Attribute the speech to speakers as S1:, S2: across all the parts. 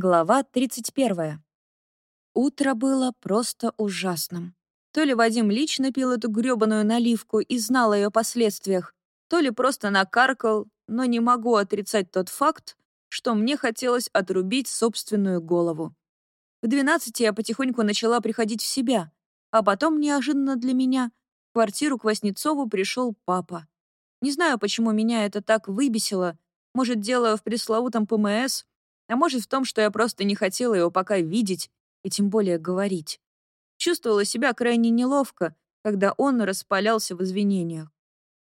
S1: Глава 31. Утро было просто ужасным. То ли Вадим лично пил эту грёбаную наливку и знал о ее последствиях, то ли просто накаркал, но не могу отрицать тот факт, что мне хотелось отрубить собственную голову. В 12 я потихоньку начала приходить в себя, а потом, неожиданно для меня, в квартиру к Васнецову пришел папа. Не знаю, почему меня это так выбесило, может, дело в пресловутом ПМС, а может, в том, что я просто не хотела его пока видеть и тем более говорить. Чувствовала себя крайне неловко, когда он распалялся в извинениях.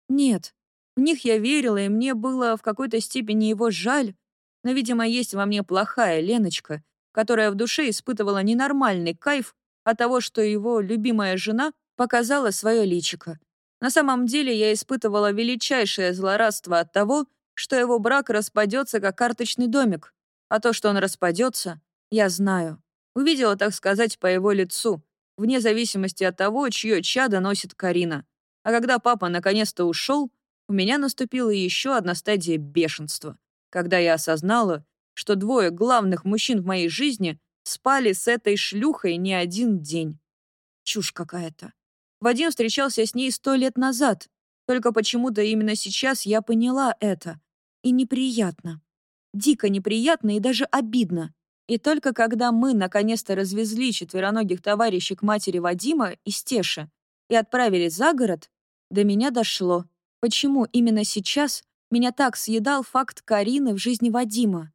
S1: Нет, в них я верила, и мне было в какой-то степени его жаль, но, видимо, есть во мне плохая Леночка, которая в душе испытывала ненормальный кайф от того, что его любимая жена показала свое личико. На самом деле я испытывала величайшее злорадство от того, что его брак распадется как карточный домик, а то, что он распадется, я знаю. Увидела, так сказать, по его лицу, вне зависимости от того, чье чадо носит Карина. А когда папа наконец-то ушел, у меня наступила еще одна стадия бешенства, когда я осознала, что двое главных мужчин в моей жизни спали с этой шлюхой не один день. Чушь какая-то. Вадим встречался с ней сто лет назад, только почему-то именно сейчас я поняла это. И неприятно дико неприятно и даже обидно. И только когда мы наконец-то развезли четвероногих товарищей к матери Вадима и Стеше и отправились за город, до меня дошло, почему именно сейчас меня так съедал факт Карины в жизни Вадима.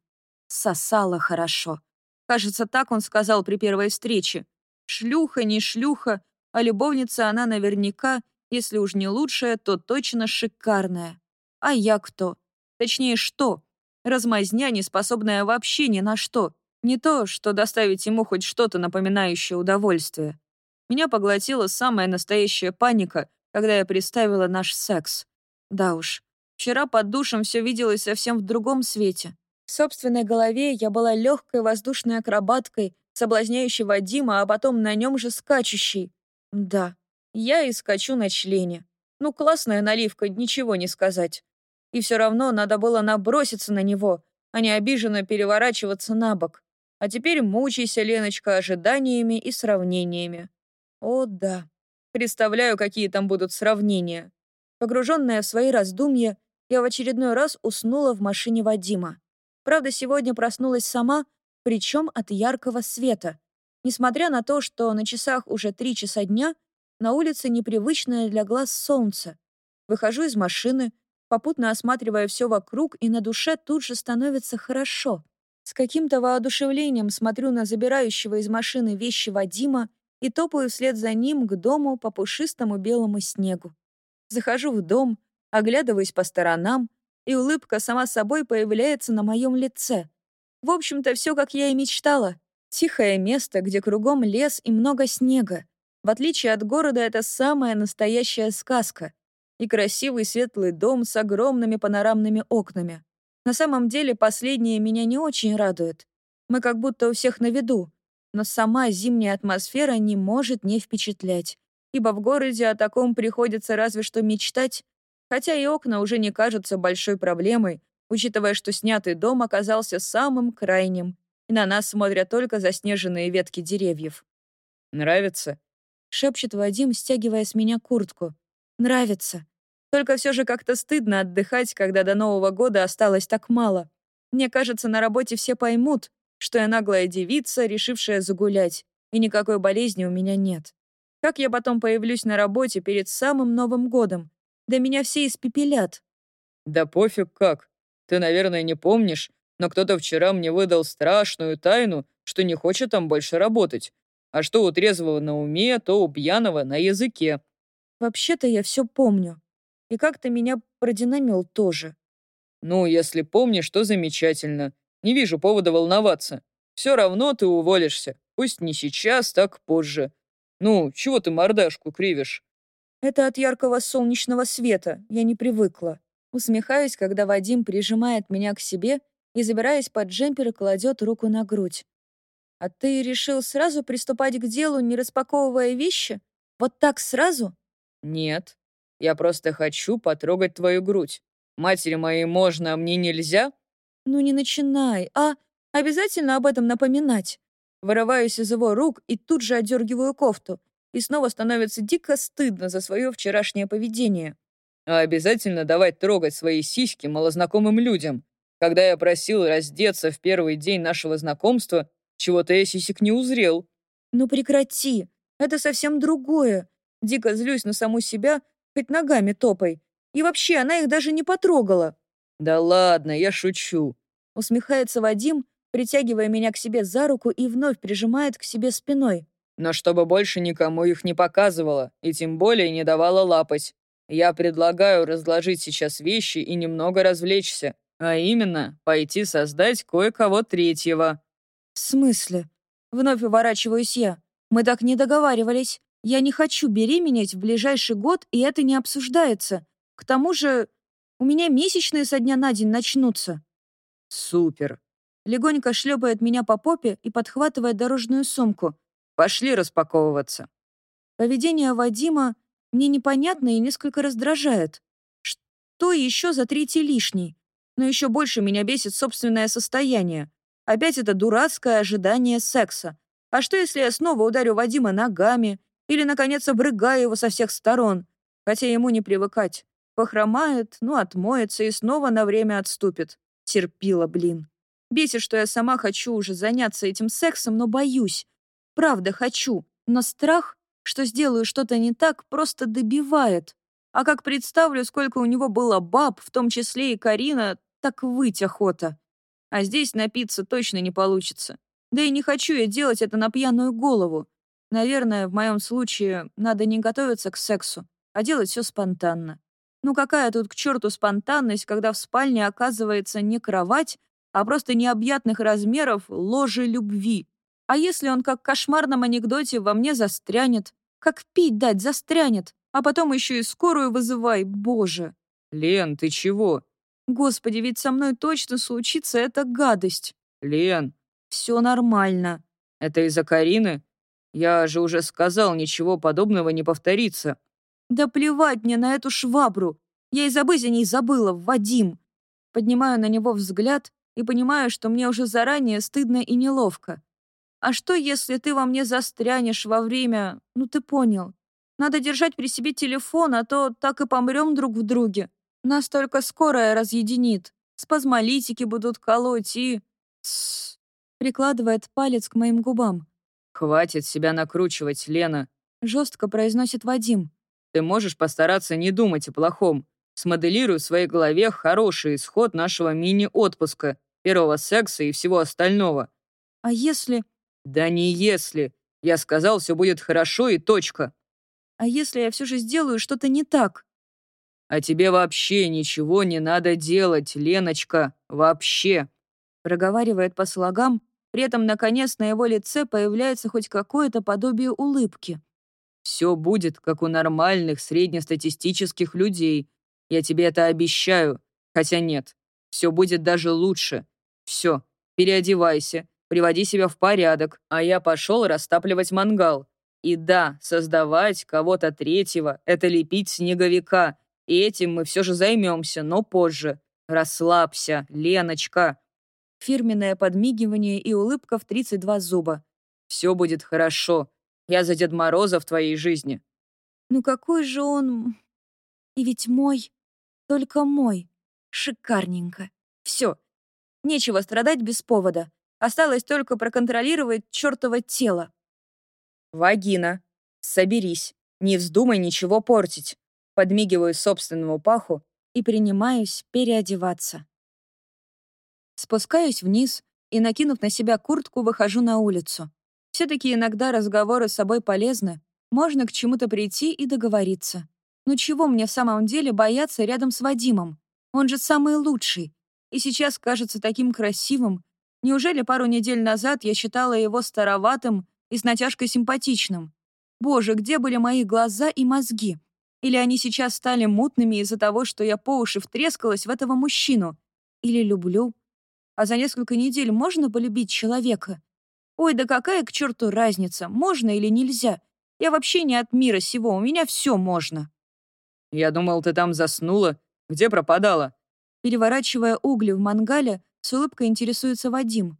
S1: Сосала хорошо. Кажется, так он сказал при первой встрече. Шлюха, не шлюха, а любовница она наверняка, если уж не лучшая, то точно шикарная. А я кто? Точнее, что? Размазня, не способная вообще ни на что. Не то, что доставить ему хоть что-то напоминающее удовольствие. Меня поглотила самая настоящая паника, когда я представила наш секс. Да уж, вчера под душем все виделось совсем в другом свете. В собственной голове я была легкой воздушной акробаткой, соблазняющей Вадима, а потом на нем же скачущей. Да, я и скачу на члене. Ну, классная наливка, ничего не сказать и все равно надо было наброситься на него, а не обиженно переворачиваться на бок. А теперь мучайся, Леночка, ожиданиями и сравнениями. О, да. Представляю, какие там будут сравнения. Погруженная в свои раздумья, я в очередной раз уснула в машине Вадима. Правда, сегодня проснулась сама, причем от яркого света. Несмотря на то, что на часах уже три часа дня, на улице непривычное для глаз солнце. Выхожу из машины, попутно осматривая все вокруг, и на душе тут же становится хорошо. С каким-то воодушевлением смотрю на забирающего из машины вещи Вадима и топаю вслед за ним к дому по пушистому белому снегу. Захожу в дом, оглядываюсь по сторонам, и улыбка сама собой появляется на моем лице. В общем-то, все как я и мечтала. Тихое место, где кругом лес и много снега. В отличие от города, это самая настоящая сказка и красивый светлый дом с огромными панорамными окнами. На самом деле, последнее меня не очень радует. Мы как будто у всех на виду, но сама зимняя атмосфера не может не впечатлять, ибо в городе о таком приходится разве что мечтать, хотя и окна уже не кажутся большой проблемой, учитывая, что снятый дом оказался самым крайним, и на нас смотрят только заснеженные ветки деревьев.
S2: «Нравится?»
S1: — шепчет Вадим, стягивая с меня куртку. «Нравится. Только все же как-то стыдно отдыхать, когда до Нового года осталось так мало. Мне кажется, на работе все поймут, что я наглая девица, решившая загулять, и никакой болезни у меня нет. Как я потом появлюсь на работе перед самым Новым годом? Да меня все испепелят.
S2: Да пофиг как. Ты, наверное, не помнишь, но кто-то вчера мне выдал страшную тайну, что не хочет там больше работать. А что у трезвого на уме, то у пьяного на языке.
S1: Вообще-то я все помню. И как-то меня продинамил тоже.
S2: Ну, если помнишь, то замечательно. Не вижу повода волноваться. Все равно ты уволишься. Пусть не сейчас, так позже. Ну, чего ты мордашку кривишь?
S1: Это от яркого солнечного света. Я не привыкла. Усмехаюсь, когда Вадим прижимает меня к себе и, забираясь под джемпер, кладет руку на грудь. «А ты решил сразу приступать к делу, не распаковывая вещи? Вот так сразу?»
S2: «Нет. Я просто хочу потрогать твою грудь. Матери моей можно, а мне нельзя?»
S1: «Ну не начинай, а...» Обязательно об этом напоминать. Вырываюсь из его рук и тут же отдергиваю кофту. И снова становится дико стыдно за свое вчерашнее поведение.
S2: А обязательно давать трогать свои сиськи малознакомым людям. Когда я просил раздеться в первый день нашего знакомства, чего-то я сисек не узрел.
S1: Ну прекрати, это совсем другое. Дико злюсь на саму себя, хоть ногами топай. И вообще, она их даже не потрогала.
S2: Да ладно, я шучу.
S1: Усмехается Вадим, притягивая меня к себе за руку и вновь прижимает к себе спиной.
S2: Но чтобы больше никому их не показывала, и тем более не давала лапать. Я предлагаю разложить сейчас вещи и немного развлечься. А именно, пойти создать кое-кого третьего.
S1: В смысле? Вновь уворачиваюсь я. Мы так не договаривались. Я не хочу беременеть в ближайший год, и это не обсуждается. К тому же у меня месячные со дня на день начнутся.
S2: Супер.
S1: Легонько шлепает меня по попе и подхватывает дорожную сумку.
S2: Пошли распаковываться.
S1: Поведение Вадима мне непонятно и несколько раздражает. Что еще за третий лишний? Но еще больше меня бесит собственное состояние. Опять это дурацкое ожидание секса. А что, если я снова ударю Вадима ногами или, наконец, обрыгаю его со всех сторон? Хотя ему не привыкать. Похромает, ну, отмоется и снова на время отступит. Терпила, блин. Бесит, что я сама хочу уже заняться этим сексом, но боюсь. Правда, хочу. Но страх, что сделаю что-то не так, просто добивает. А как представлю, сколько у него было баб, в том числе и Карина, так выть охота. А здесь напиться точно не получится. Да и не хочу я делать это на пьяную голову. Наверное, в моем случае надо не готовиться к сексу, а делать все спонтанно. Ну какая тут к черту спонтанность, когда в спальне оказывается не кровать, а просто необъятных размеров ложе любви. А если он, как в кошмарном анекдоте, во мне застрянет? Как пить дать застрянет? А потом еще и скорую вызывай, боже.
S2: Лен, ты чего?
S1: Господи, ведь со мной точно случится эта гадость.
S2: Лен.
S1: Все нормально.
S2: Это из-за Карины? Я же уже сказал, ничего подобного не повторится.
S1: Да плевать мне на эту швабру. Я и забыть о ней забыла, Вадим. Поднимаю на него взгляд и понимаю, что мне уже заранее стыдно и неловко. А что, если ты во мне застрянешь во время... Ну, ты понял. Надо держать при себе телефон, а то так и помрем друг в друге. Нас только скорая разъединит. Спазмолитики будут колоть и... Тссс. Прикладывает палец к моим губам.
S2: «Хватит себя накручивать, Лена», —
S1: жестко произносит Вадим.
S2: Ты можешь постараться не думать о плохом. Смоделируй в своей голове хороший исход нашего мини-отпуска, первого секса и всего остального.
S1: А если...
S2: Да не если. Я сказал, все будет хорошо и точка.
S1: А если я все же сделаю что-то не так?
S2: А тебе вообще ничего не надо делать, Леночка. Вообще.
S1: Проговаривает по слогам, при этом, наконец, на его лице появляется хоть какое-то подобие улыбки.
S2: Все будет, как у нормальных среднестатистических людей. Я тебе это обещаю. Хотя нет, все будет даже лучше. Все, переодевайся, приводи себя в порядок, а я пошел растапливать мангал. И да, создавать кого-то третьего — это лепить снеговика. И этим мы все же займемся, но позже. Расслабься, Леночка.
S1: Фирменное подмигивание и улыбка в 32 зуба.
S2: Все будет хорошо. Я за Дед Мороза в твоей жизни».
S1: «Ну какой же он... И ведь мой, только мой. Шикарненько. Все. Нечего страдать без повода. Осталось только проконтролировать чертово тело».
S2: «Вагина, соберись. Не вздумай ничего портить». Подмигиваю собственному паху
S1: и принимаюсь переодеваться. Спускаюсь вниз и, накинув на себя куртку, выхожу на улицу. Все-таки иногда разговоры с собой полезны. Можно к чему-то прийти и договориться. Но чего мне в самом деле бояться рядом с Вадимом? Он же самый лучший. И сейчас кажется таким красивым. Неужели пару недель назад я считала его староватым и с натяжкой симпатичным? Боже, где были мои глаза и мозги? Или они сейчас стали мутными из-за того, что я по уши втрескалась в этого мужчину? Или люблю? А за несколько недель можно полюбить человека? Ой, да какая к черту разница, можно или нельзя? Я вообще не от мира сего, у меня все можно.
S2: Я думал, ты там заснула. Где пропадала?
S1: Переворачивая угли в мангале, с улыбкой интересуется Вадим.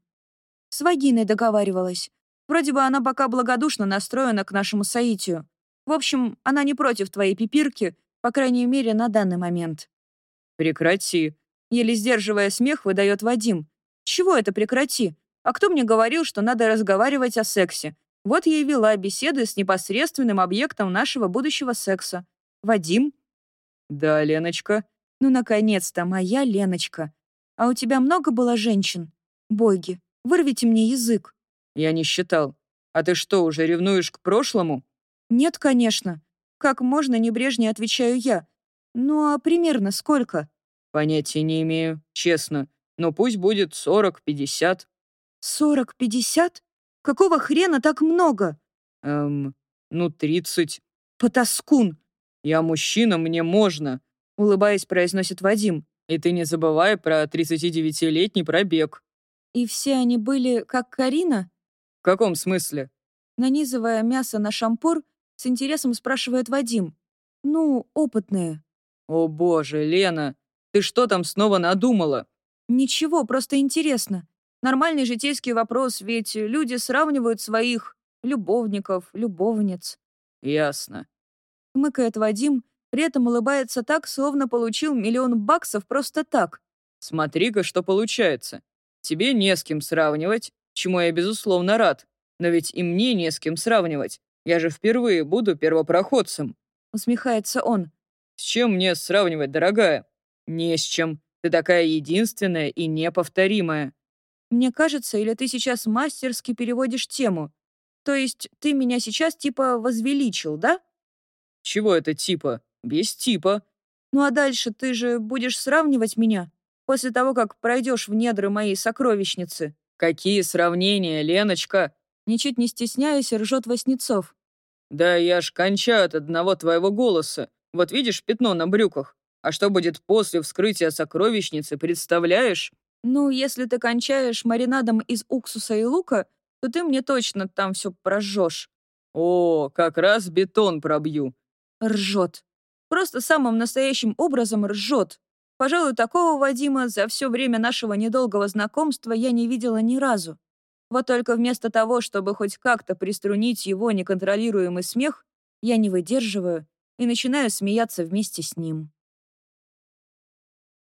S1: С вагиной договаривалась. Вроде бы она пока благодушно настроена к нашему соитию. В общем, она не против твоей пипирки, по крайней мере, на данный момент.
S2: Прекрати.
S1: Еле сдерживая смех, выдает Вадим. Чего это прекрати? А кто мне говорил, что надо разговаривать о сексе? Вот я и вела беседы с непосредственным объектом нашего будущего секса. Вадим?
S2: Да, Леночка.
S1: Ну, наконец-то, моя Леночка. А у тебя много было женщин? Боги, вырвите мне язык.
S2: Я не считал. А ты что, уже ревнуешь к прошлому?
S1: Нет, конечно. Как можно небрежнее отвечаю я. Ну, а примерно сколько?
S2: Понятия не имею, честно. Но пусть будет сорок-пятьдесят.
S1: Сорок-пятьдесят? Какого хрена так много?
S2: Эм, ну, тридцать.
S1: Потаскун.
S2: Я мужчина, мне можно.
S1: Улыбаясь, произносит Вадим.
S2: И ты не забывай про 39-летний пробег.
S1: И все они были как Карина?
S2: В каком смысле?
S1: Нанизывая мясо на шампур, с интересом спрашивает Вадим. Ну, опытные.
S2: О боже, Лена, ты что там снова надумала?
S1: Ничего, просто интересно. Нормальный житейский вопрос, ведь люди сравнивают своих любовников, любовниц.
S2: Ясно.
S1: Мыкает Вадим, при этом улыбается так, словно получил миллион баксов просто так.
S2: Смотри-ка, что получается. Тебе не с кем сравнивать, чему я безусловно рад. Но ведь и мне не с кем сравнивать. Я же впервые буду первопроходцем.
S1: Усмехается он.
S2: С чем мне сравнивать, дорогая? Не с чем. Ты такая единственная и неповторимая.
S1: Мне кажется, или ты сейчас мастерски переводишь тему. То есть ты меня сейчас типа возвеличил, да?
S2: Чего это типа? Без типа.
S1: Ну а дальше ты же будешь сравнивать меня после того, как пройдешь в недры моей сокровищницы.
S2: Какие сравнения, Леночка?
S1: Ничуть не стесняясь, ржет Васнецов.
S2: Да я ж кончаю от одного твоего голоса. Вот видишь пятно на брюках? А что будет после вскрытия сокровищницы, представляешь?
S1: Ну, если ты кончаешь маринадом из уксуса и лука, то ты мне точно там все прожжешь.
S2: О, как раз бетон пробью.
S1: Ржет. Просто самым настоящим образом ржет. Пожалуй, такого Вадима за все время нашего недолгого знакомства я не видела ни разу. Вот только вместо того, чтобы хоть как-то приструнить его неконтролируемый смех, я не выдерживаю и начинаю смеяться вместе с ним.